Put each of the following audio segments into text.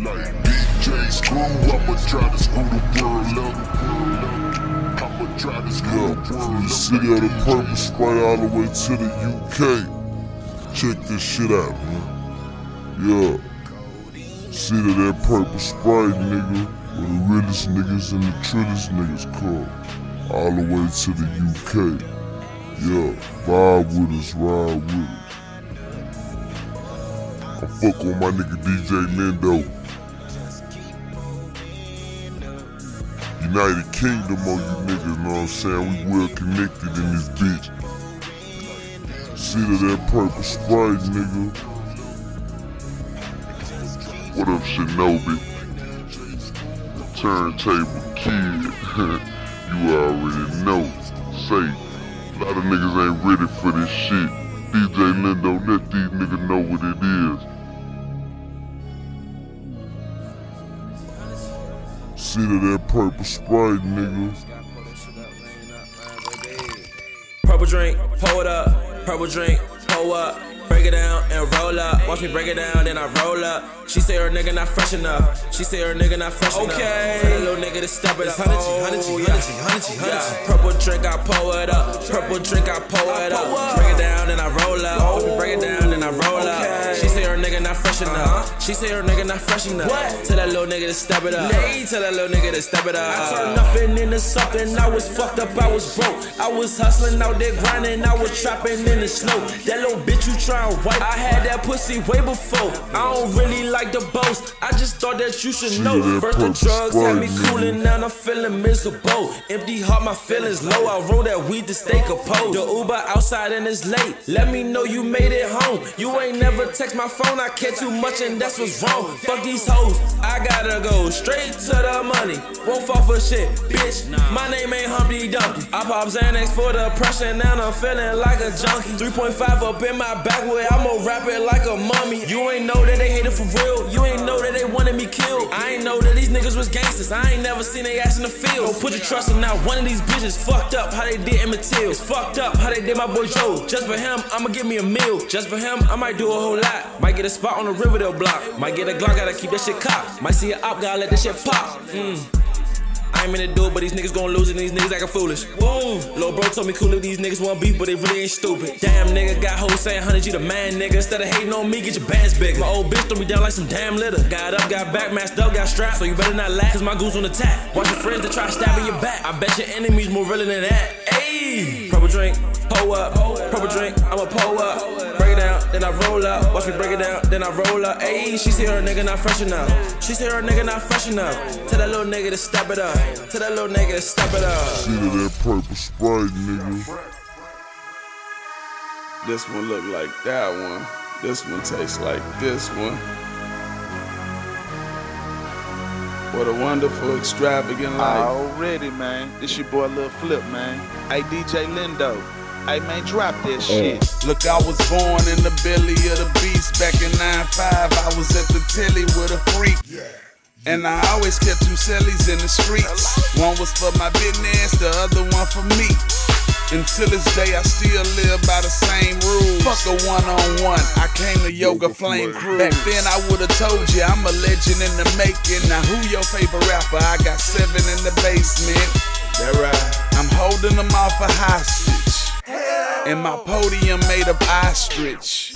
Like DJ Screw, I'ma try to screw the world up. I'ma try to screw Yeah, the from world the up. city of the purple sprite all the way to the UK. Check this shit out, man. Yeah. City of that purple sprite, nigga. Where the realest niggas and the trillest niggas come. All the way to the UK. Yeah, vibe with us, ride with us. I fuck with my nigga DJ Lindo. United Kingdom on you niggas, know what I'm saying? We well connected in this bitch. See to that purple sprite, nigga. What up, Shinobi? Turntable kid. you already know. Say, a lot of niggas ain't ready for this shit. DJ Lindo, let these niggas know what it is. See to that purple sprite, nigga. Purple drink, pour it up. Purple drink, pour up. Break it down and roll up. Watch me break it down, then I roll up. She say her nigga not fresh enough. She say her nigga not fresh enough. Okay. Tell that little nigga to step it up. Hundred G, hundred G, hundred G, hundred G, hundred G. Purple drink, I pour it up. Purple drink, I pour it up. Break it down, then I roll up. Watch me break it down, then I roll up. She say her nigga not fresh enough. Uh-huh. She say her nigga not fresh enough. What? Tell that little nigga to step it up. Nay, Tell that little nigga to step it up. I turned nothing into something. I was fucked up, I was broke. I was hustling out there grinding. I was trapping in the snow. That little bitch you try and wipe. I had that pussy way before. I don't really like the boast. I just thought that you should know. First the drugs had me sprite, cooling, now I'm feeling miserable. Empty heart, my feelings low. I roll that weed to stay composed. The Uber outside and it's late. Let me know you made it home. You ain't never text my phone. I care too much and that's what's wrong. Fuck these hoes. I gotta go straight to the money. Won't fall for shit, bitch. My name ain't Humpty Dumpty. I pop Xanax for the pressure, now I'm feeling like a junkie. 3.5 up in my I'ma rap it like a mummy. You ain't know that they hated for real. You ain't know that they wanted me killed. I ain't know that these niggas was gangsters. I ain't never seen they ass in the field. Don't put your trust in not one of these bitches. Fucked up how they did Emmett Till. It's fucked up how they did my boy Joe. Just for him, I'ma give me a meal. Just for him, I might do a whole lot. Might get a spot on the Riverdale block. Might get a Glock, gotta keep that shit cocked. Might see a op, gotta let that shit pop. Mm. I ain't mean to do it, but these niggas gon' lose it, and these niggas acting foolish. Woo! Lil' bro told me cool if these niggas want beef, but they really ain't stupid. Damn nigga got hoes saying 100 G the man nigga. Instead of hating on me, get your bands bigger. My old bitch threw me down like some damn litter. Got up, got back, masked up, got strapped, so you better not laugh, cause my goose on the tap. Watch your friends that try stabbing your back. I bet your enemies more realer than that. Ayy! Purple drink, pull up. Purple drink, I'ma pull up. Break it down, then I roll up. Watch me break it down, then I roll up. Ayy, she say her nigga not fresh enough. She say her nigga not fresh enough. Tell that little nigga to step it up. Tell that little nigga to step it up. See to that purple sprite, nigga. This one look like that one. This one tastes like this one. What a wonderful, extravagant life. Already, man. This your boy Lil Flip, man. Hey, DJ Lindo. Hey, man, drop that shit. Look, I was born in the belly of the beast back in 9-5. I was at the telly with a freak. Yeah. And I always kept two cellies in the streets. One was for my business, the other one for me. Until this day, I still live by the same rules. Fuck a one on one. I came to Yoga Flame Crew. Back then, I would've told you I'm a legend in the making. Now, who your favorite rapper? I got seven in the basement. That right. I'm holding them off a hostage. And my podium made of ostrich.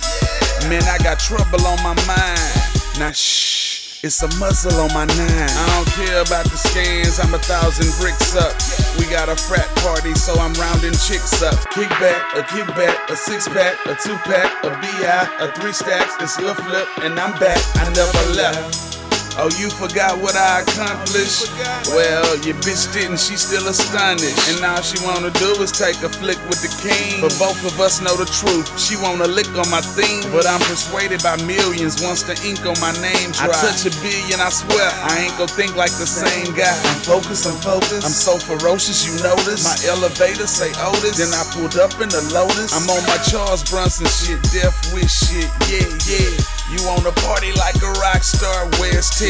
Man, I got trouble on my mind. Now shh, it's a muzzle on my nine. I don't care about the scans, I'm a thousand bricks up. We got a frat party, so I'm rounding chicks up. Kickback, a kickback, a six pack, a two pack, a BI, a three stacks, it's a Flip, and I'm back. I never left. Oh, you forgot what I accomplished? Well, your bitch didn't, she still astonished. And now she wanna do is take a flick with the king. But both of us know the truth. She wanna lick on my theme. But I'm persuaded by millions once the ink on my name dry. I touch a billion, I swear, I ain't gon' think like the same guy. I'm focused, I'm focused. I'm so ferocious, you notice. My elevator say Otis. Then I pulled up in the Lotus. I'm on my Charles Bronson shit, death wish shit, yeah, yeah. You wanna party like a rock star, where's Ted?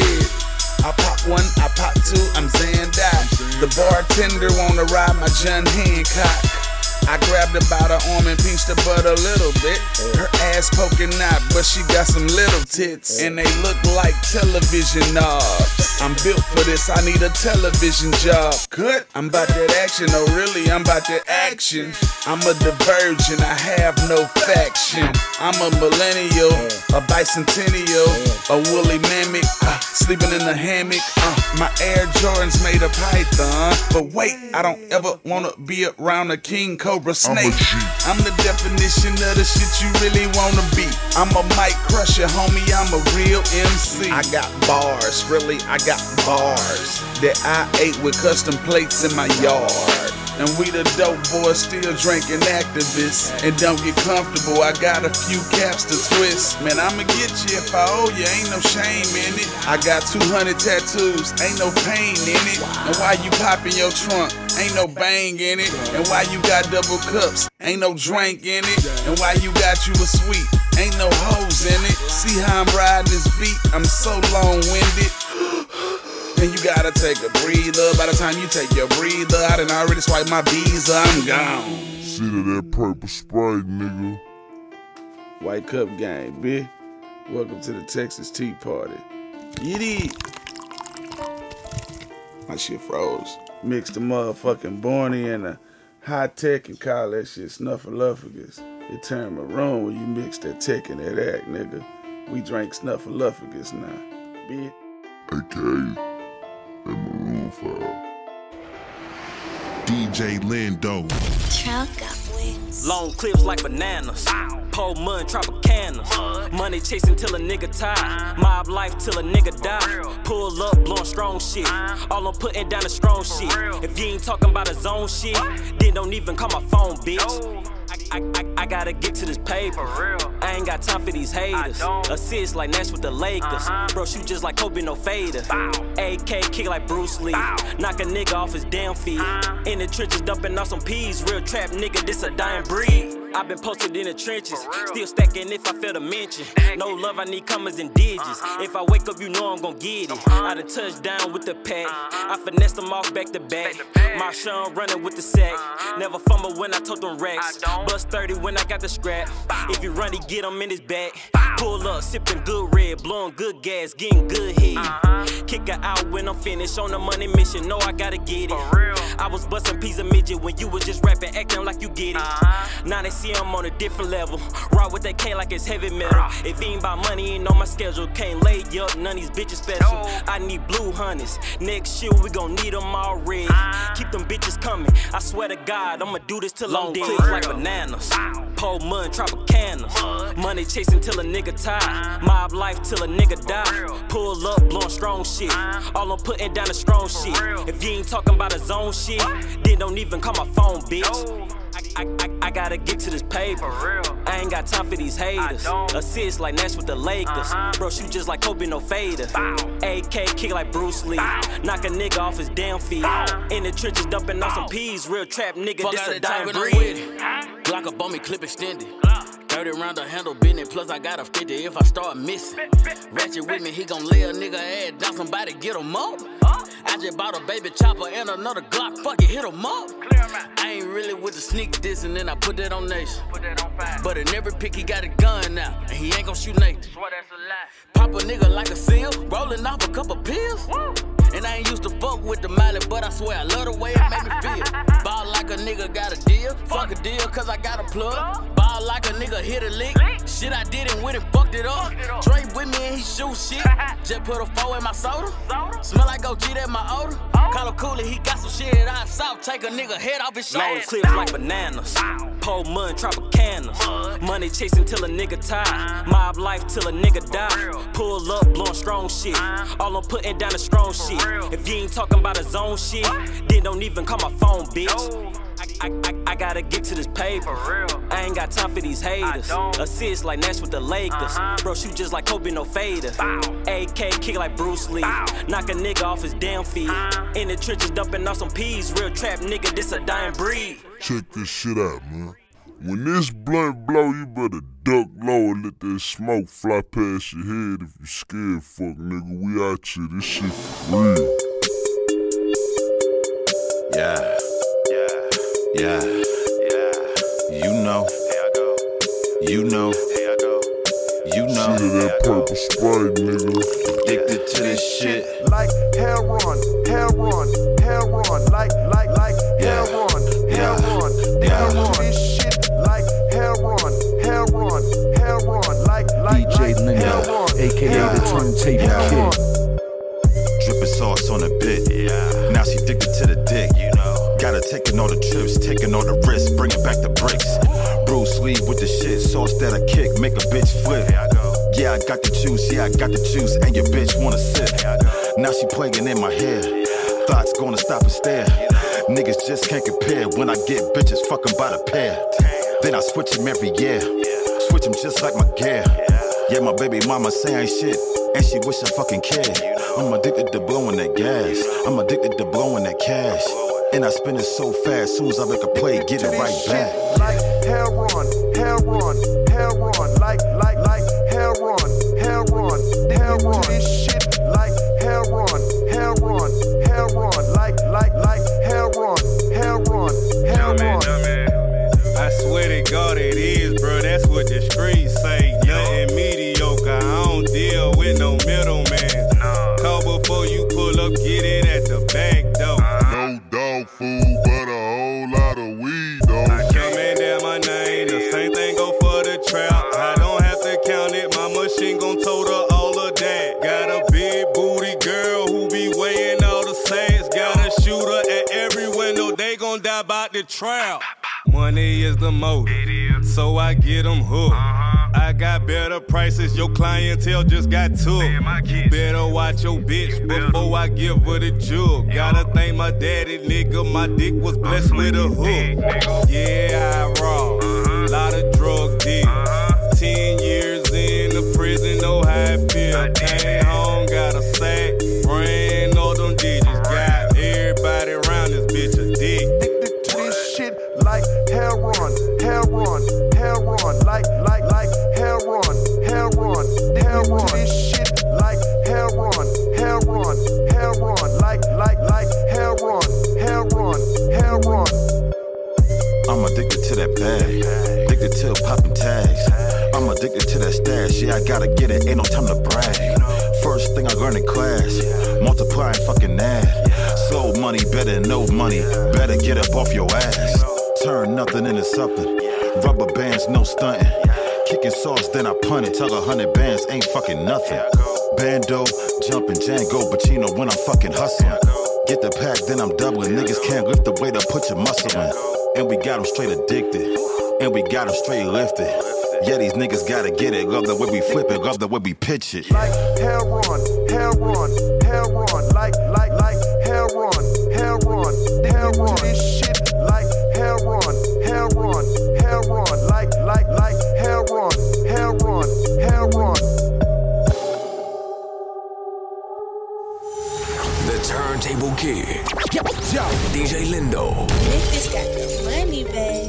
I pop one, I pop two, I'm Zandai. The bartender wanna ride my John Hancock. I grabbed her by the arm and pinched her butt a little bit. Her ass poking out, but she got some little tits. And they look like television knobs. I'm built for this, I need a television job. Good. I'm about that action, oh really, I'm about that action. I'm a divergent, I have no faction. I'm a millennial, a bicentennial, a woolly mammoth, uh, sleeping in the hammock. Uh, my Air Jordans made of python. But wait, I don't ever wanna be around a king cobra snake. I'm the definition of the shit you really wanna be. I'm a mic crusher, homie, I'm a real MC. I got bars, really, I got bars that I ate with custom plates in my yard. And we the dope boys still drinking activists. And don't get comfortable, I got a few caps to twist. Man, I'ma get you if I owe you, ain't no shame in it. I got 200 tattoos, ain't no pain in it. And why you popping your trunk, ain't no bang in it. And why you got double cups, ain't no drink in it. And why you got you a sweet, ain't no hoes in it. See how I'm riding this beat, I'm so long winded. And you gotta take a breather. By the time you take your breather, I done already swiped my visa. I'm gone. See to that purple Sprite, nigga. White Cup Gang, bitch. Welcome to the Texas Tea Party. Yiddy. My shit froze. Mixed the motherfucking Borny and the Hi-Tech and call that shit snuffleupagus. It turned maroon when you mix that tech and that act, nigga. We drank snuffleupagus now, bitch. AKA that Maroon 5. DJ Lindo. Trout got wings. Long clips like bananas. Pole mud, Tropicana. Money chasing till a nigga tired. Mob life till a nigga die. Pull up, blowing strong shit. All I'm putting down is strong shit. If you ain't talking about a zone shit, then don't even call my phone, bitch. I, I, I gotta get to this paper. I ain't got time for these haters. Assist like Nash with the Lakers. Bro, shoot just like Kobe, no fader. AK kick like Bruce Lee. Knock a nigga off his damn feet. In the trenches, dumping off some peas. Real trap nigga, this a dying breed. I been posted in the trenches, still stacking if I fail to mention. No love, I need commas and digits. If I wake up, you know I'm gon' get it. I done touched down with the pack. I finessed them off back to back. My Sean running with the sack. Never fumble when I told them racks. Bust 30 when I got the scrap. If you run, he get him in his back. Pull up, sipping good red, blowing good gas, getting good head. Kick her out when I'm finished on the money mission. No, I gotta get it. I was busting peas of midget when you was just rapping, acting like you get it. Now they see I'm on a different level. With that K like it's heavy metal. If he ain't about money, ain't on my schedule. Can't lay up, none these bitches special. I need blue honeys. Next year we gon' need them all red. Keep them bitches coming. I swear to God, I'ma do this till I'm dead. like bananas. Pole mud, Tropicana. Money chasing till a nigga tired. Mob life till a nigga die. Pull up, blowing strong shit. All I'm putting down is strong shit. If you ain't talking about a zone shit, then don't even call my phone, bitch. I, I, I gotta get to this paper. I ain't got time for these haters. Assist like Nash with the Lakers. Bro, shoot just like Kobe, no fader. AK kick like Bruce Lee. Knock a nigga off his damn feet. In the trenches, dumping off some peas. Real trap nigga, Fuck this a the dying type when I'm breed. with it. Glock up on me, clip extended. 30 round the handle business, plus I got a 50 if I start missing. Ratchet with me, he gon' lay a nigga ass down, somebody get him up. I just bought a baby chopper and another Glock, fuck it, hit him up. I ain't really with the sneak diss and then I put that on Nation. But in every pick, he got a gun now, and he ain't gon' shoot Nathan. Pop a nigga like a seal, rolling off a couple pills. And I ain't used to fuck with the Miley, but I swear I love the way it make me feel. Ball like a nigga got a deal, fuck a deal cause I got a plug. Ball like a nigga hit a lick, shit I did and with it fucked it up. Drake with me and he shoot shit, just put a four in my soda. Smell like OG that my odor. Call him Cooley, he got some shit out south, take a nigga head off his Long shoulder. clips like bananas. Pole mud, Tropicana. Money chasing till a nigga tired. Mob life till a nigga die. Pull up, blowing strong shit. All I'm putting down is strong shit. If you ain't talking about a zone shit, then don't even call my phone, bitch. I, I, I gotta get to this paper. I ain't got time for these haters. Assist like Nash with the Lakers. Bro, shoot just like Kobe, no fader. AK kick like Bruce Lee. Knock a nigga off his damn feet. In the trenches, dumping off some peas. Real trap nigga, this a dying breed. Check this shit out, man. When this blunt blow, you better duck low and let that smoke fly past your head if you scared, fuck nigga. We out here, this shit for real. Yeah. Yeah. Yeah. Yeah. You know. You know. You know. See that purple Sprite, nigga. Addicted to this shit. Like heroin, heroin, heroin, like, like, like like, DJ like aka the heroin, Turntable heroin. Kid. Dripping sauce on a bit. Yeah. Now she addicted to the dick. You know. Got her taking all the trips, taking all the risks, bringing back the bricks. Bruce Lee with the shit, sauce that I kick, make a bitch flip. Yeah, I got the juice, yeah, I got the juice, and your bitch wanna sip. Now she playing in my head. Thoughts gonna stop and stare. Niggas just can't compare when I get bitches fucking by the pair. Then I switch them every year. Switch them just like my gear. Yeah, my baby mama say I ain't shit. And she wish I fucking cared. I'm addicted to blowing that gas. I'm addicted to blowing that cash. And I spend it so fast, soon as I make a play, get it right back. Like heroin, heroin, heroin, like, like, like heroin, heroin, heroin. This shit like heroin, heroin, heroin, like, like, like heroin, heroin, heroin. I swear to God it is, bro. That's what the streets the motive, so I get them hooked. I got better prices, your clientele just got took. You better watch your bitch before I give her the jug. Gotta thank my daddy, nigga. My dick was blessed with a hook. Yeah, I raw, hustling. Get the pack, then I'm doubling. Niggas can't lift the weight up, put your muscle in. And we got them straight addicted. And we got them straight lifted. Yeah, these niggas gotta get it. Love the way we flip it, love the way we pitch it. like heroin, heroin, heroin, like, like, like heroin, heroin, heroin. DJ Lindo. Memphis got the money, babe.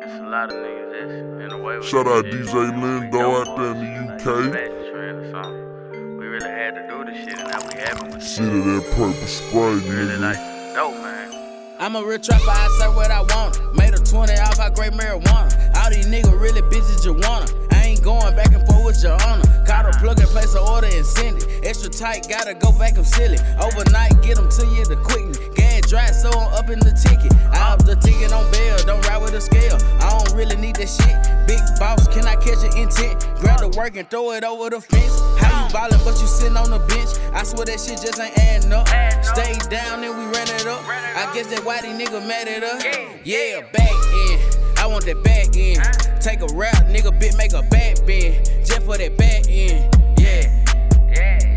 It's a lot of niggas that's in the way with Shout out shit. DJ Lindo out there in the UK. Fashion trend or something. We really had to do this shit, and now we happy with See that purple Sprite, Really nigga. like dope, man. I'm a real trapper, I say what I want. Made a 20 off I great marijuana. All these niggas really bitches you wanna. Ain't going back and forth with your honor. Caught a plug and place an order and send it. Extra tight, gotta go back and seal it. Overnight, get them to you the quickness. Gas dry, so I'm up in the ticket. I up the ticket on bail, don't ride with a scale. I don't really need that shit. Big boss, can I catch an intent? Grab the work and throw it over the fence. How you ballin', but you sitting on the bench? I swear that shit just ain't adding up. Stay down and we ran it up. I guess that why these niggas mad at us. Yeah, back in. Want that back end. Take a rap, nigga, bit make a back bend. Just for that back end. Yeah.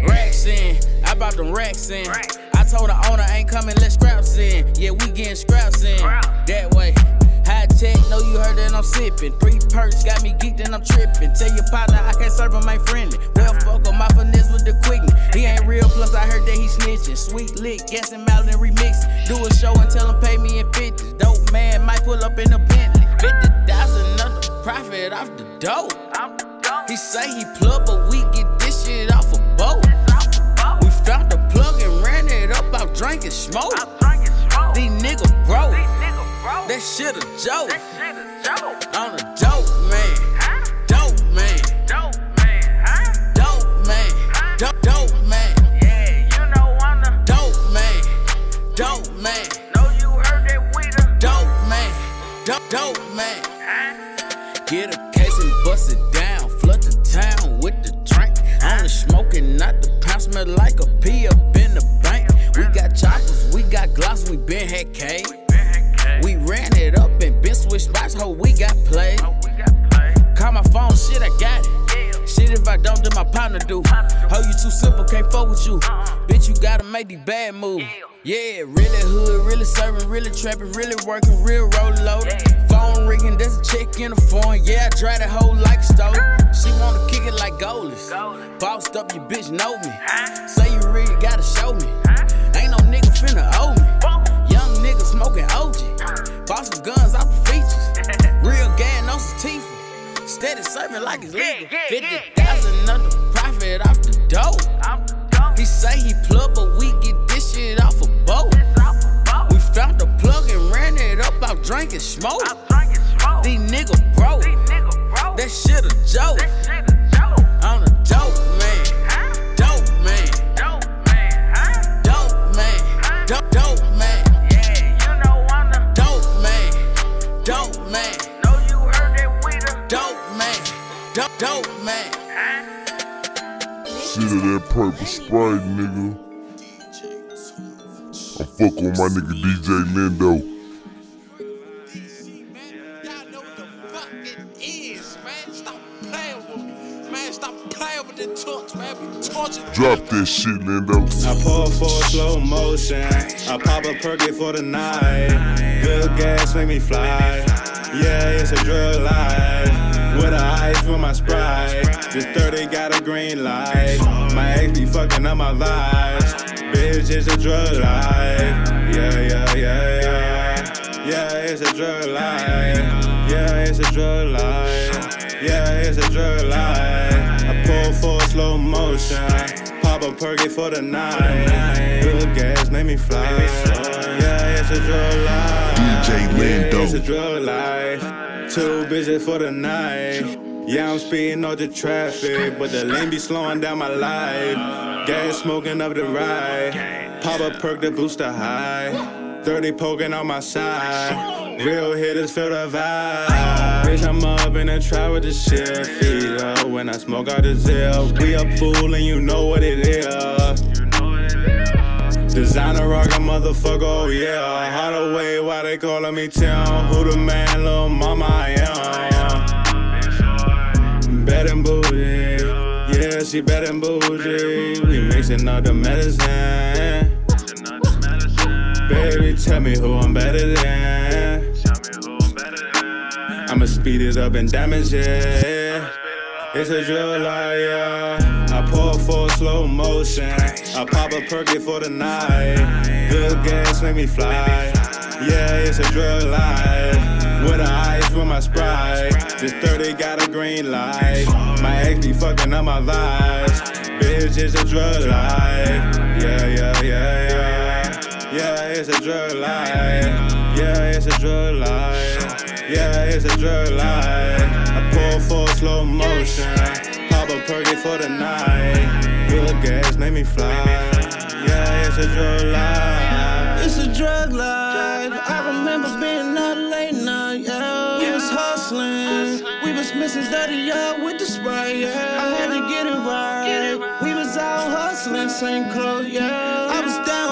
Racks in. I bought them racks in. I told the owner ain't coming, let scraps in. Yeah, we getting scraps in. That way. Hi-Tech, know you heard that I'm sipping. Pre perks got me geeked and I'm tripping. Tell your partner I can't serve him, ain't friendly. Well, fuck on my finesse with the quickness. He ain't real, plus I heard that he snitching. Sweet lick, and mallet and remix. Do a show and tell him pay me in 50s. Dope man might pull up in a Bentley. 50,000 another profit off the dope. He say he plug, but we get this shit off a boat. We found the plug and ran it up out drinking smoke. These niggas broke. That shit a joke. dope, dope man. Get a case and bust it down. Flood the town with the drink. Only smoking, not the pound. Smell like a pee up in the bank. We got choppers, we got gloss, we been had K. We ran it up and been switched spots, ho, we got played. Call my phone, shit, I got it. Shit, if I don't, then my partner do. Ho, you too simple, can't fuck with you. Bitch, you gotta make these bad moves. Yeah, really hood, really serving, really trapping, really working, real roll loaded. Phone ringing, there's a check in the phone. Yeah, I drive that hoe like a stove. She wanna kick it like goalies. Bossed up, your bitch know me. Say you really gotta show me. Ain't no nigga finna owe me. Young nigga smoking OG. Bought some guns off the features. Real gas, no sativa. Steady serving like it's legal. 50,000 of the profit off the dope. He say he plug, but it up out smoke. These niggas broke. That shit a joke. I'm a dope man. Dope man. Dope man. Dope, man. dope man. Yeah, you know I'm the dope man. Dope man. Know you heard that we the dope man. Dope, dope man. See to that purple Sprite, nigga. I fuck on my nigga DJ Lindo. Drop that shit, Lindo. I pull for slow motion. I pop a perky for the night. Good gas make me fly. Yeah, it's a drug life. With a ice for my sprite. This 30 got a green light. My ex be fucking up my vibes. Bitch, it's a drug life. Yeah, yeah, yeah, yeah. Yeah, it's a drug life. Yeah, it's a drug life. Yeah, it's a drug life. I pull for slow motion. Pop a perky for the night. Good gas make me fly. Yeah, it's a drug life. DJ Lindo. Yeah, it's a drug life. Two bitches for the night. Yeah, I'm speeding off the traffic, but the lane be slowing down my life. Gas smoking up the ride. Pop a perk to boost the high. 30 poking on my side. Real hitters feel the vibe. Bitch, I'm up in the trap with the shit. Feel up when I smoke out the zip. We up fool and you know what it is. Designer rock a motherfucker, oh yeah. Hardaway, why they calling me Tim? Who the man, little mama I am? Bad and bougie, yeah, she bad and bougie. We mixing up the medicine. Baby, tell me who I'm better than. I'ma speed it up and damage it. It's a drill yeah. I pull for slow motion. I pop a perky for the night. Good gas make me fly. Yeah, it's a drill life. With a ice with my sprite. This 30 got a green light. My ex be fucking up my vibes. Bitch, it's a drug life. Yeah, yeah, yeah, yeah. Yeah, it's a drug life. Yeah, it's a drug life. Yeah, it's a drug life. I pull for slow motion. Pop a perky for the night. Good gas make me fly. Yeah, it's a drug life. It's a drug life. I remember being out late night, yeah. We was hustling. We was missing 30 up with the spray, yeah. I had to get it right. We was out hustling, same clothes, yeah. I was down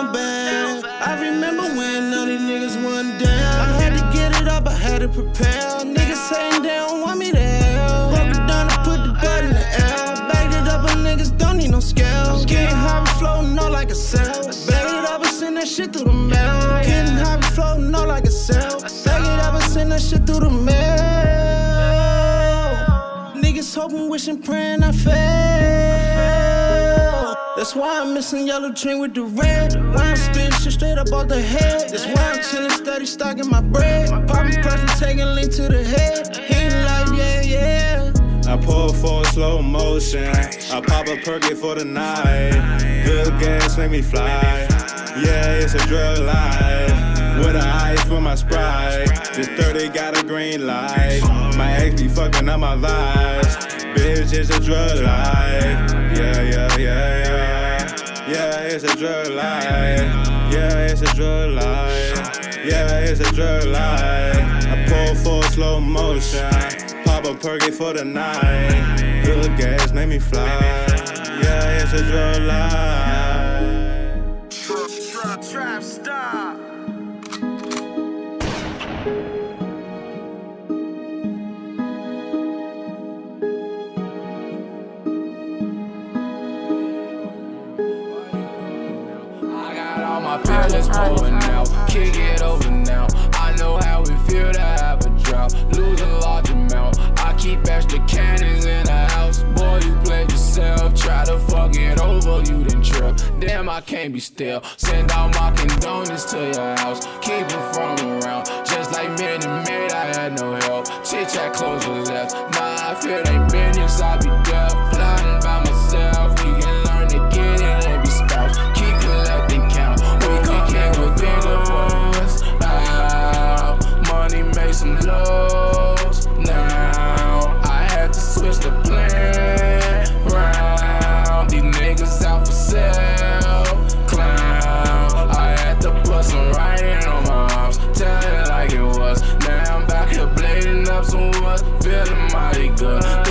niggas wasn't down. I had to get it up, I had to prepare. Niggas saying they don't want me there. Broke it down and put the butt in the air. Bagged it up, and niggas don't need no scale. Getting high, we floating all like a sail. Bag it up and send that shit through the mail. Getting high, we floating all like a sail. Bag it up and send that shit through the mail. Niggas hoping, wishing, praying I fail. That's why I'm missing yellow dream with the red. Why I'm shit straight up off the head. That's why I'm chilling steady, stocking my bread. Popping pressure, taking link to the head. He like, yeah, yeah. I pull for slow motion. I pop a perky for the night. Good gas make me fly. Yeah, it's a drug life. With a ice for my sprite. This 30 got a green light. My ex be fucking up my vibes. Bitch, it's a drug life. Yeah, yeah, yeah, yeah. Yeah, it's a drug life. Yeah, it's a drug life. Yeah, it's a drug life. I pull for slow motion. Pop a perky for the night. Good gas make me fly. Yeah, it's a drug life. Kick it over now. I know how it feel to have a drought. Lose a large amount. I keep extra cannons in the house. Boy, you played yourself. Try to fuck it over, you didn't trip. Damn, I can't be still. Send out my condolences to your house. Keep it from around. Just like Minute Maid, I had no help. Chit chat close the left. Nah, I fear they minions, I be sale. Clown. I had to put some writing on my arms. Tell it like it was. Now I'm back here blading up some wood. Feeling mighty good.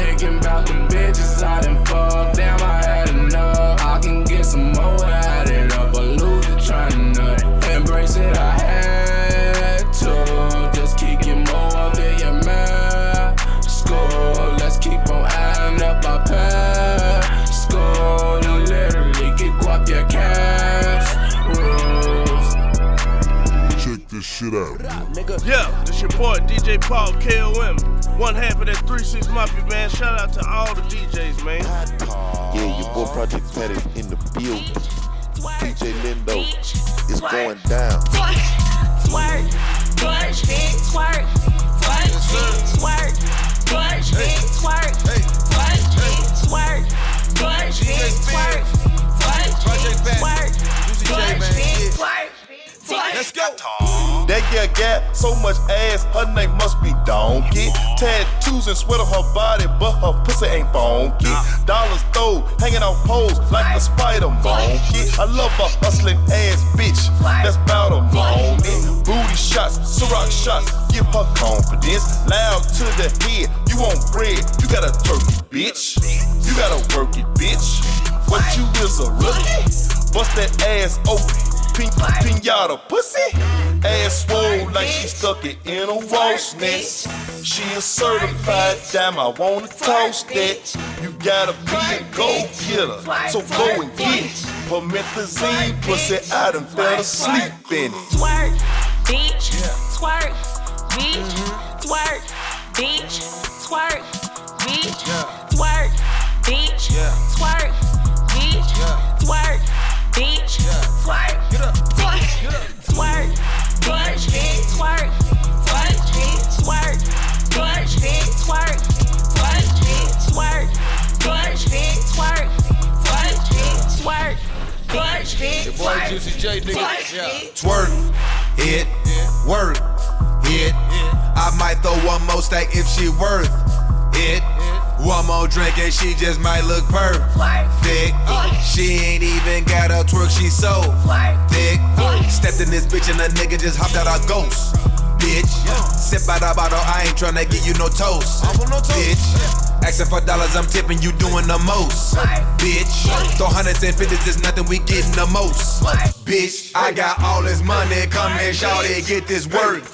This shit out, man. Yeah, this your boy DJ Paul KOM. One half of that 3-6 Mafia man. Shout out to all the DJs, man. Yeah, your boy Project Pat is in the building. DJ Lindo is going down. Twerk, twerk, twerk, twerk, twerk, twerk, twerk, twerk, twerk, twerk, twerk, twerk, twerk, twerk, twerk, Let's go. That girl got so much ass, her name must be Donkey. Tattoos and sweat on her body, but her pussy ain't funky. Dollars though, hanging on poles like a spider monkey. I love a hustling ass bitch, that's bout a moment. Booty shots, Ciroc shots, give her confidence. Loud to the head, you want bread, you got a turkey, bitch. You gotta work it, bitch. What you is a rookie? Bust that ass open. Pin- pinata pussy. Ass swole like she stuck it in a wasp nest. She a certified dime, I wanna toast that. You gotta be a go killer, so go and get it. Promethazine pussy, I done fell asleep in it. twerk, bitch, mm-hmm. twerk, bitch, twerk, bitch, twerk, bitch, twerk, bitch, twerk, bitch, twerk, bitch, twerk, twerk, twerk, bitch, twerk, twerk, twerk, bitch, twerk, twerk, twerk, bitch, twerk, twerk, twerk, bitch, Your boy Juicy J, nigga. Yeah. Twerk, hit, work, hit. I might throw one more stack if she worth it. One more drink and she just might look perfect. She ain't even got a twerk, she so thick. Stepped in this bitch and a nigga just hopped out a ghost. Bitch, sip out a bottle, I ain't tryna give you no toast. Bitch, asking for dollars, I'm tipping you doing the most. Bitch, throw hundreds and fifties, is nothing, we getting the most. Bitch, I got all this money, come here, shout it, get this work.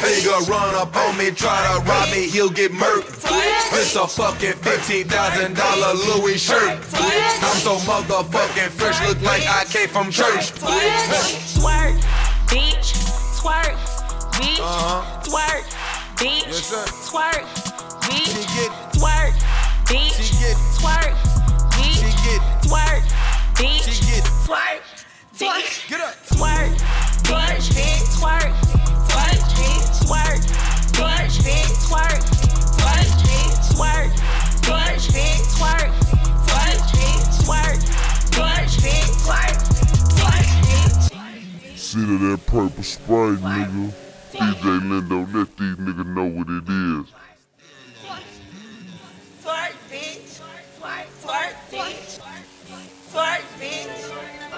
Nigga run up on me, try to rob me, he'll get murked. It's a fucking $15,000 Louis shirt. I'm so motherfucking fresh, look like I came from church. twerk, bitch, twerk, bitch, Uh-huh. twerk, bitch, Yes, sir. twerk, bitch, twerk, bitch, twerk, bitch, twerk, bitch, twerk, bitch, get up, twerk, bitch, twerk, twerk, twerk, bitch, twerk, twerk, twerk, bitch, twerk, twerk, twerk, bitch, twerk, twerk. See to that purple Sprite, nigga. DJ Lindo, let these niggas know what it is. Twerk, bitch. Twerk, twerk, bitch. Twerk, bitch.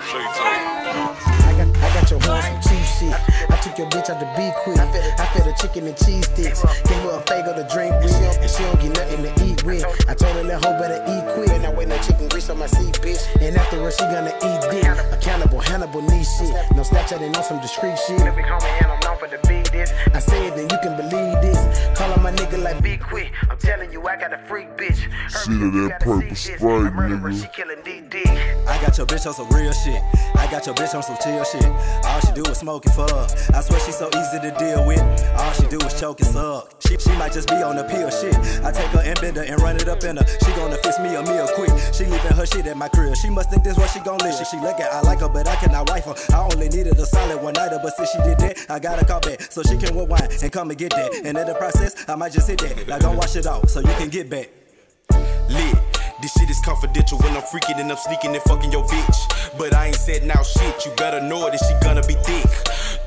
I got, I got your horse from two shit. I took your bitch out to be quick. I fed her chicken and cheese sticks. Gave her a Faygo to drink with, and she don't get nothing to eat with. I told her that hoe better eat quick. And I wait no chicken grease on my seat, bitch. And afterwards she gonna eat dick. Accountable, Hannibal, knee shit. No Snapchatting on some discreet shit. Let me call me Hannibal for the beat. I said that you can believe this. Call on my nigga like Be Quick. I'm telling you, I got a freak bitch. See that that purple Sprite, nigga. I got your bitch on some real shit. I got your bitch on some chill shit. All she do is smoke and fuck. I swear she's so easy to deal with. All she do is choke and suck. She, she might just be on the pill shit. I take her and bend her and run it up in her. She gonna fix me a meal quick. She leaving her shit at my crib. She must think this what she gon' live. She, she looking, I like her, but I cannot wife her. I only needed a solid one nighter, but since she did that, I gotta call back so she can rewind and come and get that. And in the process, I might just hit that. Now don't wash it off so you can get back. Lit. This shit is confidential when I'm freaking and I'm sneaking and fucking your bitch. But I ain't said now shit, you better know that she gonna be thick.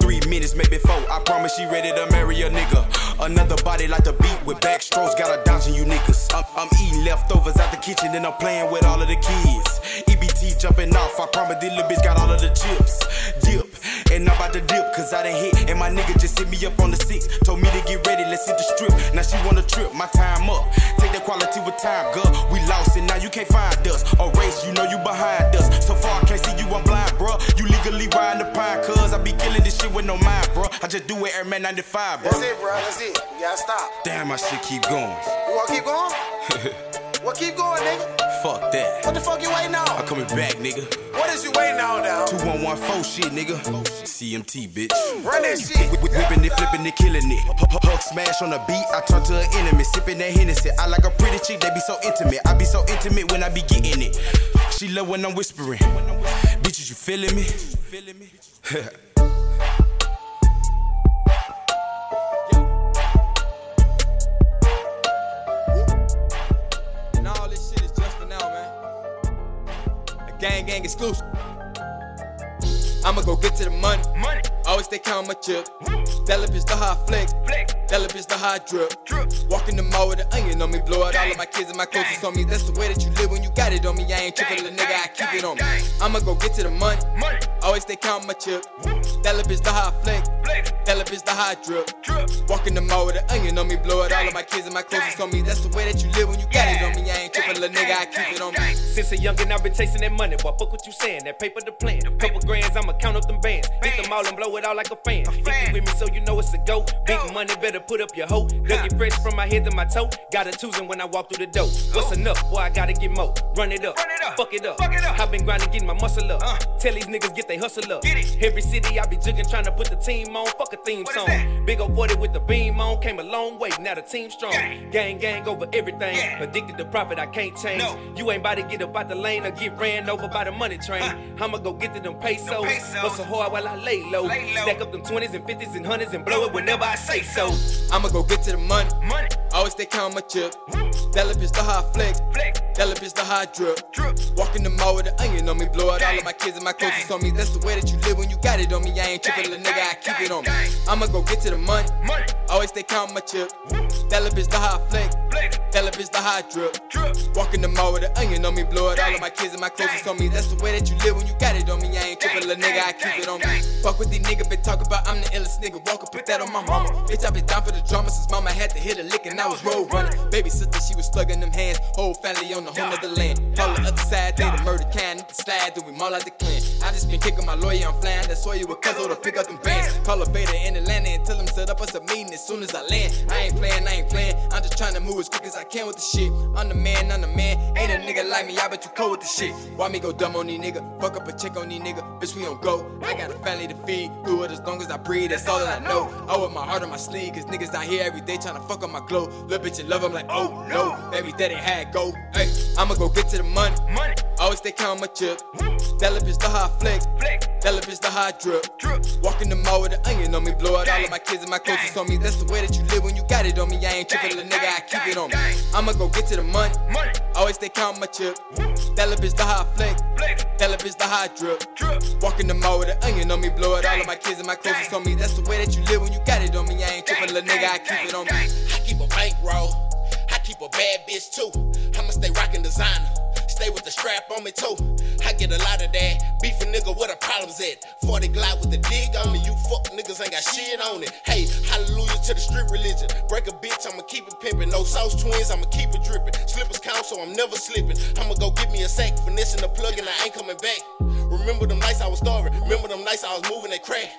Three minutes, maybe four. I promise she ready to marry a nigga. Another body like the beat with back strokes, got her dodging you niggas. I'm, I'm eating leftovers out the kitchen and I'm playing with all of the kids. EBT jumping off, I promise this little bitch got all of the chips. Dip, and I'm about to dip, cause I done hit. And my nigga just hit me up on the six. Told me to get ready, let's hit the strip. Now she wanna trip, my time up. Take that quality with time, girl. We lost and now you can't find us. A race, you know you behind us. So far I can't see you, I'm blind, bruh. You legally riding the pine, cuz I be killing this shit with no mind, bruh. I just do it Airman 95, bruh. That's it, bro. That's it. You gotta stop. Damn, my shit keep going. You wanna keep going? Well, keep going, nigga. Fuck that. What the fuck you waiting on? I'm coming back, nigga. What is you waiting on now? 2114 shit, nigga. CMT, bitch. Run that shit. Wh- wh- Whipping it, flipping it, killing it. H- h- Hug smash on the beat, I turn to an enemy. Sipping that Hennessy. I like a pretty chick, they be so intimate. I be so intimate when I be getting it. She love when I'm whispering. Bitches, you feeling me? And all this shit is just for now, man. Gang gang exclusive. I'ma go get to the money. Money. Always stay count my chip. That lip is the hot flex. That lip is the hot drip. drip. Walk in the mall with an onion on me. Blow out all of my kids and my clothes on me. That's the way that you live when you got it on me. I ain't tripping, little nigga. I keep it on me. I'ma go get to the money. money. Always stay count my chip. That lip is the hot flick. That lip is the hot drip. drip. Walk in the mall with an onion on me. Blow out all of my kids and my clothes on me. That's the way that you live when you got it on me. I ain't tripping, little nigga. I keep it on me. Since a youngin', I've been chasing that money. Boy, fuck what you saying. That paper the plan. Couple grands, I'ma count up them bands. Hit them all and blow it out like a fan. If you with me, so you know it's a go. Big money, better put up your hoe. Gun get fresh from my head to my toe. Got a Tuesday when I walk through the door. What's enough? Boy, I gotta get more. Run it up. Fuck it up. I've been grinding, getting my muscle up. Uh. Tell these niggas get they hustle up. Every city I be jugging, trying to put the team on. Fuck a theme song. Big old 40 with the beam on. Came a long way, now the team strong. Gang, gang over everything. Addicted to profit, I can't change. You ain't about to get up out the lane or get ran over by the money train. I'ma go get to them pesos. Hustle hard while I lay low. Stack up them 20s and 50s and 100s and blow it whenever I say so. I'ma go get to the money. money. Always stay count my chip. That lip is the hot flex. That lip is the hot drip. drip. Walk in the mall with an onion on me. Blow out all of my kids and my clothes on me. That's the way that you live when you got it on me. I ain't tripping, little nigga. I keep it on me. I'ma go get to the money. money. Always stay count my chip. That lip is the hot flick. That lip is the hot drip. drip. Walk in the mall with an onion on me. Blow out all of my kids and my clothes on me. That's the way that you live when you got it on me. I ain't tripping, little nigga. I keep it on me. Fuck with these niggas, been talking about I'm the illest nigga. Walk up, put that on my mama. Bitch, I been down for the drama since mama had to hit a lick and I was road running. Baby sister, she was slugging them hands. Whole family on the whole other land. Call the other side, they the murder the slide, then we maul out the clan. I just been kicking my lawyer, I'm flying. Why you with Cuzzo to pick up them bands. Call a beta in Atlanta and tell him set up us a meeting as soon as I land. I ain't playing, I ain't playing. I'm just trying to move as quick as I can with the shit. I'm the man, I'm the man. Ain't a nigga like me, I bet you cold with the shit. Why me go dumb on these nigga? Fuck up a check on these nigga. Bitch, we don't go. I got a family to feed. Do it as long as I breathe, that's all that I know. I wear my heart on my sleeve, cause niggas out here every day trying to fuck up my glow. Little bitch, you love 'em like, oh no. Every day they had go. Hey, I'ma go get to the money. money. Always stay count my chip. That lip is the hot flex. That lip is the hot drip. drip. Walk in the mall with an onion on me. Blow out all of my kids and my clothes on me. That's the way that you live when you got it on me. I ain't tripping, little nigga. I keep it on me. I'ma go get to the money. money. Always stay count my chip. That lip is the hot flex. That lip is the hot drip. drip. Walk in the mall with an onion on me. Blow out all of my kids and my clothes on me. That's the way that you live when you got it on me. I ain't tripping, little nigga. I keep it on me. I keep a bankroll. I keep a bad bitch too. I'ma stay rockin' designer. Stay with the strap on me toe. I get a lot of that. Beef a nigga, where the problems at? 40 glide with the dig on me. You fuck niggas ain't got shit on it. Hey, hallelujah to the street religion. Break a bitch, I'ma keep it pimpin'. No sauce twins, I'ma keep it drippin'. Slippers count, so I'm never slippin'. I'ma go get me a sack, finessing the plug, and I ain't coming back. Remember them nights I was starving. Remember them nights I was moving that crack.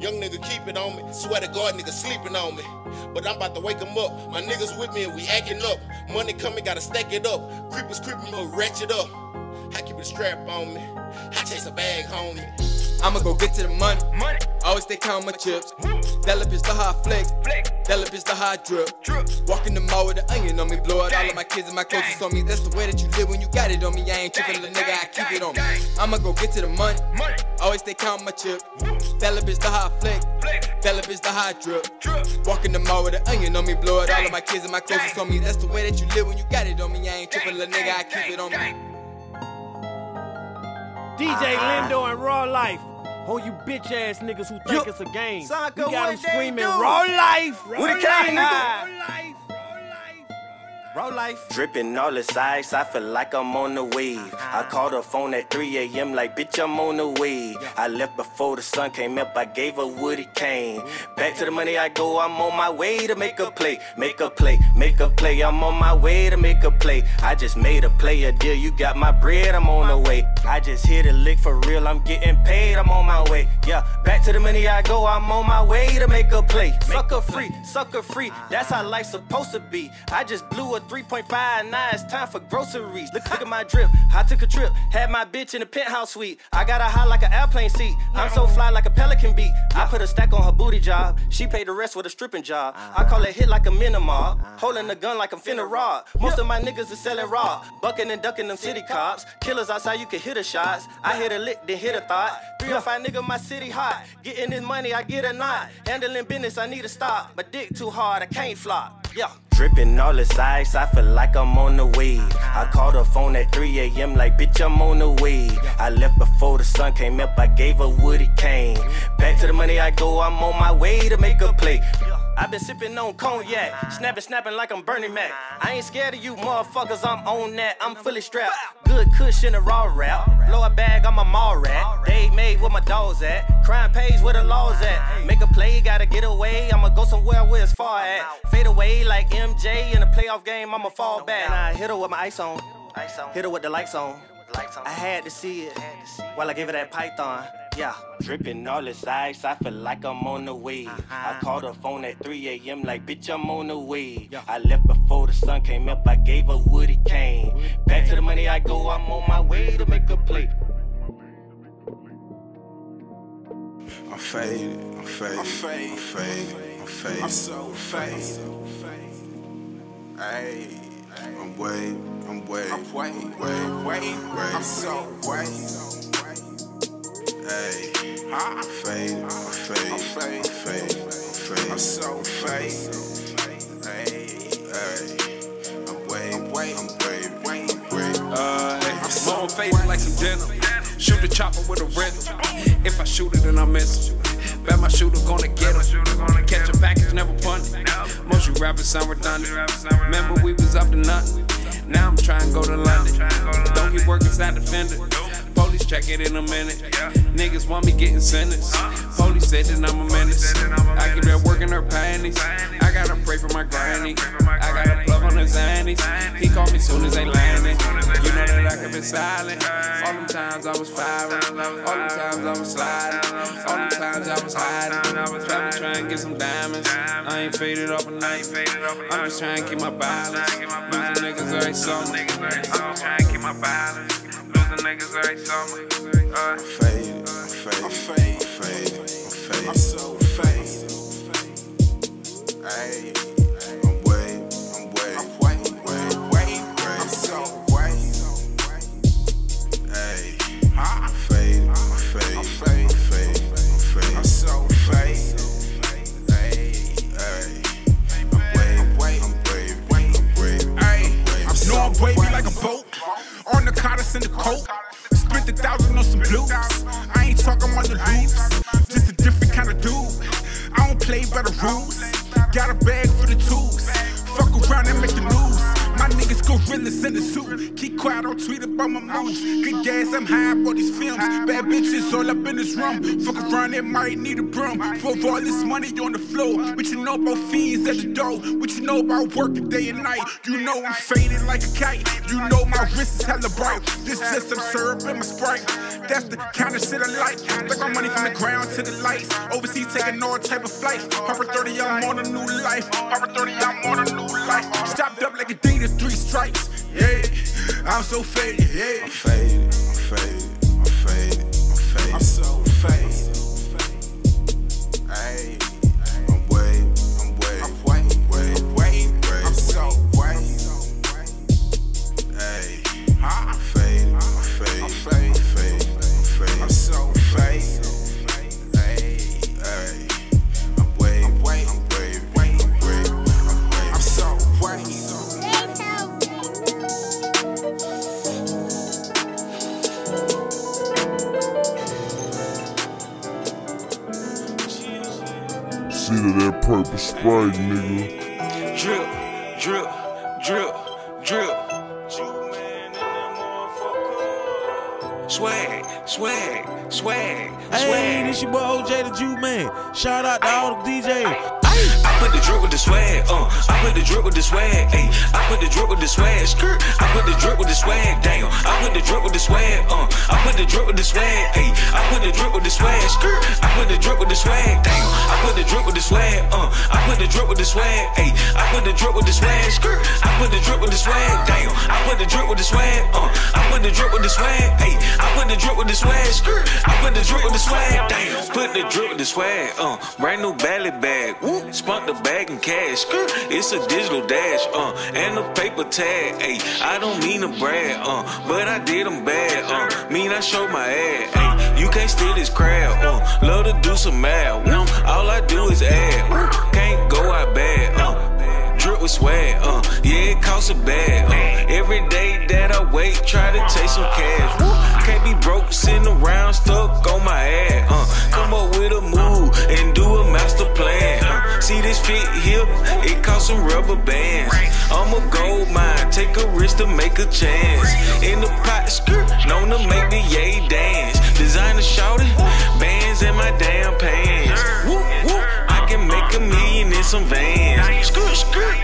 Young nigga keep it on me. Swear to God, nigga sleeping on me. But I'm about to wake 'em up. My niggas with me and we acting up. Money coming, gotta stack it up. Creepers creeping, but ratchet up. I keep a strap on me. I chase a bag, homie. I'ma go get to the money. money. Always stay count my chips. That lip is the hot flex. That lip is the hot drip. Walk in the mall with the onion on me. Blow out all of my kids and my closest on me. That's the way that you live when you got it on me. I ain't tripping, little nigga. I keep it on me. I'ma go get to the money. money. Always stay count my chips. That lip is the hot flex. That lip is the hot drip. Walk in the mall with the onion on me. Blow out all of my kids and my closest on me. That's the way that you live when you got it on me. I ain't tripping, little nigga. I keep it on me. DJ Lindo and Raw Life. On you bitch ass niggas who think it's a game. We what got them screaming do? Raw Life. Raw Who the life, nigga? nigga? Raw Life. Dripping all the sides, I feel like I'm on the wave. I uh-huh. called her phone at 3 a.m. like, bitch, I'm on the way. I left before the sun came up, I gave her what it came. Back to the money I go, I'm on my way to make a play. Make a play, make a play, I'm on my way to make a play. I just made a play, a deal, you got my bread, I'm on the way. I just hit a lick for real, I'm getting paid, I'm on my way. Yeah, back to the money I go, I'm on my way to make a play. Sucker free, sucker free, that's how life's supposed to be. I just blew a 3.5, now it's time for groceries. Look, look at my drip, I took a trip, had my bitch in a penthouse suite. I got her high like an airplane seat, I'm so fly like a pelican beat. I put a stack on her booty job, she paid the rest with a stripping job. I call it hit like a minimob, holding a gun like I'm finna rob. Most of my niggas are selling raw, bucking and ducking them city cops. Killers outside, you can hit the shots. I hit a lick, then hit a thought. Three or five nigga, my city hot. Getting this money, I get a knot. Handling business, I need to stop. My dick too hard, I can't flop. Yeah. Dripping all the sides, I feel like I'm on the way. I called her phone at 3 a.m. like, bitch, I'm on the way. I left before the sun came up, I gave her what it came. Back to the money I go, I'm on my way to make a play. I been sipping on cognac, snapping, snapping like I'm Bernie Mac. I ain't scared of you motherfuckers, I'm on that, I'm fully strapped. Good cushion, a raw rap. Blow a bag, I'm a mall rat. Dave made where my dogs at. Crime pays where the laws at. Make a play, gotta get away. I'ma go somewhere where it's far at. Fade away like MJ in a playoff game, I'ma fall back. And I hit her with my ice on. Hit her with the lights on. I had to see it while I gave her that python. Yeah, dripping all the sides, I feel like I'm on the way. I called her phone at 3 a.m. like, bitch, I'm on the way. I left before the sun came up, I gave her what it came. Back to the money I go, I'm on my way to make a play. I'm faded, I'm faded, I'm faded, I'm faded, I'm faded. I'm so faded. Hey, I'm way, I'm way, I'm way, way, way, way. I'm so way. Hey, I'm faded, I'm faded, I'm faded, I'm faded, I'm so I'm way, I'm way, I'm like some denim. Shoot the chopper with a rhythm. If I shoot it, then I miss it. Bet my shooter gonna get him. Catch a package, never punt it. Most you rappers sound redundant. Remember we was up to nothing. Now I'm trying to go to London. Don't get work inside the fender. Police check it in a minute. Niggas want me getting sentenced. Police said that I'm a menace. I keep that working her panties. I gotta pray for my granny. I got a plug on his annies. He called me soon as they landed. You know that I could be silent. All them times I was firing. All them times I was sliding. All them times I was hiding. Trying to try and get some diamonds. I ain't faded off a night. I'm just trying to keep my balance. Losing niggas every summer. I'm just trying to keep my balance. Losing niggas every summer. Uh. Faded, I'm faded, I'm faded, I'm faded, I'm faded. I'm so faded. Hey, In the coat. Spent a thousand on some blues. I ain't talking on the loops. Just a different kind of dude. I don't play by the rules. Got a bag for the tools. Fuck around and make the news. My niggas gorillas in the suit. Keep quiet, don't tweet about my moves. Good gas, I'm high about these films. Bad bitches all up in this room. Fuck around, it might need a broom. For all this money on the floor. What you know about fiends at the door? What you know about working day and night? You know I'm faded like a kite. You know my wrist is hella bright. This just some syrup in my sprite. That's the kind of shit I like. Stack my money from the ground to the lights. Overseas taking all type of flights. Harvard 30, I'm on a new life. Harvard 30, I'm on a new life. Stopped up like a Adidas, three strikes. Yeah, I'm so faded. Yeah, I'm faded. I'm faded. I'm faded. I'm faded. I'm so faded. Hey, I'm way, I'm way, I'm way, way, way, way. I'm so way. Hey, See to that purple Sprite, nigga. Drip, drip, drip, drip. Swag, swag, swag, swag. Hey, swag. this your boy OJ da Juiceman. Shout out to all the DJs. I put the drip with the swag, uh. I put the drip with the swag, ayy. I put the drip with the swag, skirt. I put the drip with the swag, damn. I put the drip with the swag, uh. I put the drip with the swag, ayy. I put the drip with the swag, skirt. I put the drip with the swag, damn. I put the drip with the swag, uh. I put the drip with the swag, ayy. I put the drip with the swag, skirt. I put the drip with the swag, damn. I put the drip with the swag, uh. I put the drip with the swag, ayy. I put the drip with the swag, skirt. I put the drip with the swag, damn. Put the drip with the swag, uh. Brand new belly bag, woo. Spunk the bag in cash. It's a digital dash, uh. And a paper tag, ayy. I don't mean to brag, uh. But I did them bad, uh. Mean I showed my ad, ayy. You can't steal this crowd, uh. Love to do some math, woo. All I do is add, woo. Can't go out bad, uh. Drip with swag, uh. Yeah, it costs a bag, uh. Every day that I wait, try to chase some cash, woo. Can't be broke, sitting around stuck on my ass, uh. Come up with a move and do See this fit here, it cost some rubber bands. I'm a gold mine, take a risk to make a chance. In the pot skirt, known to make the yay dance. Designer shouted, bands in my damn pants. Woo, woo, I can make a million in some vans. Skirt, skirt,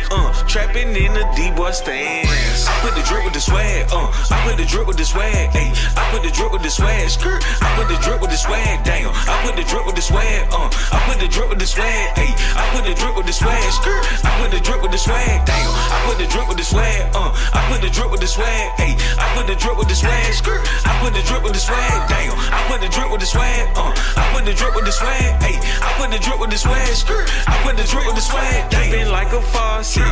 trapping in the D-boy stands. I put the drip with the swag, uh, I put the drip with the swag, ayy. I put the drip with the swag, skirt. I put the drip with the swag, damn. I put the drip with the swag, uh, I put the drip with the swag, ayy. I put the drip with the swag, skirt. I put the drip with the swag, damn. I put the drip with the swag, uh, I put the drip with the swag, ayy. I put the drip with the swag, skirt. I put the drip with the swag, damn. I put the drip with the swag, uh, I put the drip with the swag, ayy. I put the drip with the swag, skirt. I put the drip with the swag, damn. like a faucet,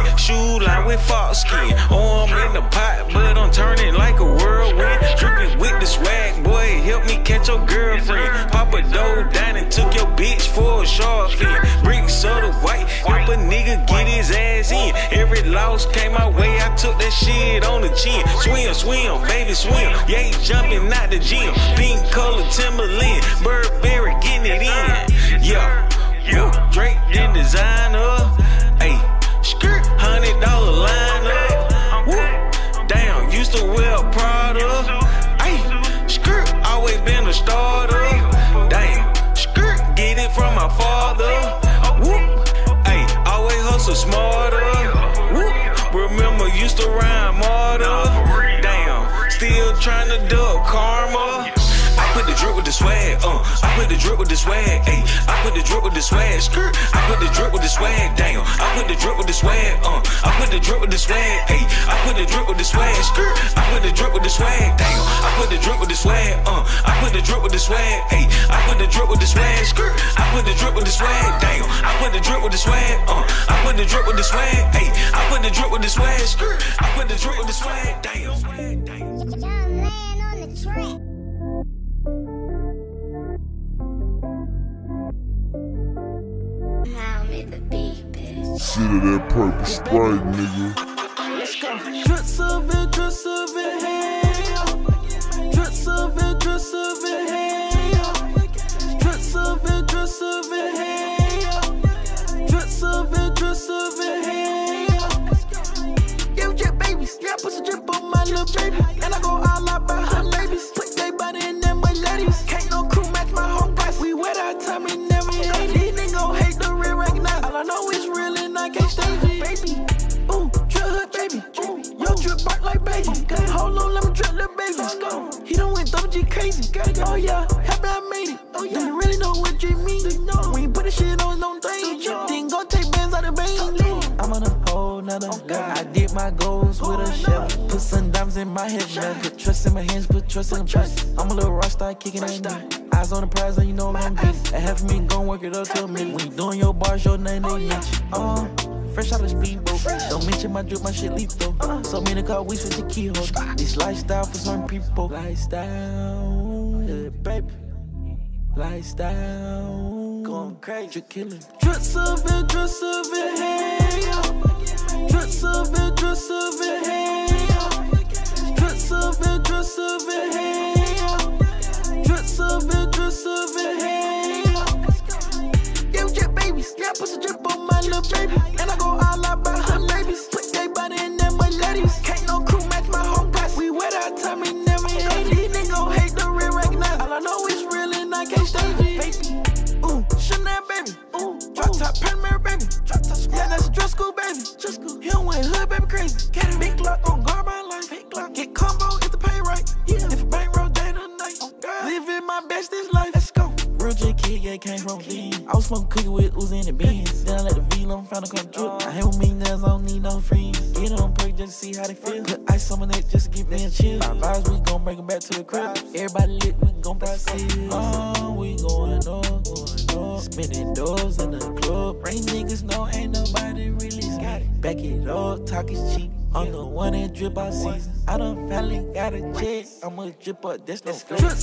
line with fox skin. Arm in the pot, but I'm turning like a whirlwind. Dripping with the swag, boy, help me catch your girlfriend. Pop a dough down and took your bitch for a shark fin. Bricks of the white, help a nigga get his ass in. Every loss came my way, I took that shit on the chin. Swim, swim, baby, swim. Yeah, jumping out the gym. Pink color Timberland, Burberry getting it in. Yeah, yeah. Drake then designer. Ayy, skirt, hundred dollar line up. Woo. Damn, used to wear Prada. Ayy, skirt, always been a starter. Damn, skirt, get it from my father. Woo. Ayy, always hustle smarter. Woo. Remember, used to rhyme martyr. Damn, still trying to duck karma. I put the drip with the swag, uh. Put the drip with the swag, ayy. I put the drip with the swag, skirt. I put the drip with the swag, damn. I put the drip with the swag, uh. I put the drip with the swag, ayy. I put the drip with the swag, skirt. I put the drip with the swag, damn. I put the drip with the swag, uh. I put the drip with the swag, ayy. I put the drip with the swag, skirt. I put the drip with the swag, damn. I put the drip with the swag, uh. I put the drip with the swag, ayy. I put the drip with the swag, skirt. I put the drip with the swag, damn. Now me that purple sprite, nigga. Let's go. Drips of it, drips of it, hey. Drips of it, drips of it, hey. Drips of it, drips of it, hey. Drips of it, drips of it, hey. Yeah, drip babies. Yeah, I put some drip on my little baby. And I go all out by her babies. Put they body in them, my ladies. Can't no crew match my whole price. We wet our time, we never ate it. Baby, Stacey. Baby. Ooh, drip hood, baby. Ooh, yo, drip bark like baby. Okay. Hold on, let me drip, little baby. Let's go. He done went double G crazy. Gotta go. Oh, yeah. Happy I made it. Oh, you Didn't really know what drip means. No. When you put this shit on, no thing. So, then go take bands out of veins. I'm on a whole nother okay. I did my goals with a shell. Put some dimes in my head, man. Put trust in my hands, put trust in my chest. I'm a little rock star kicking rock star. in. Eyes on the prize, and you know I'm getting. A half of me gon' work it up to a. When you doing your bars, your name, they oh, yeah. mention. Uh, fresh out of speedboat. Don't mention my drip, my shit lethal. So many car we switch the keyhole. This lifestyle for some people. Lifestyle, yeah, baby. Lifestyle, going crazy, killing. Drip serving, drip serving, hey yo. Drip serving, drip serving, hey yo. Drip serving, drip serving, hey yo. Drip serving, drip serving, hey yo. We drip babies. Yeah, I put some drip on my little baby. And I go all out by her babies. Put their body in them my ladies. Can't no crew match my whole class. We wet our time, we never hate. These niggas gon' hate the real recognize. All I know is real and I can't stage it. Baby. Ooh, Chanel baby. Ooh, drop top Panamera baby. Drop top yeah, that's a dress school baby. Dress school. He don't went hood baby crazy. Get drip up, that's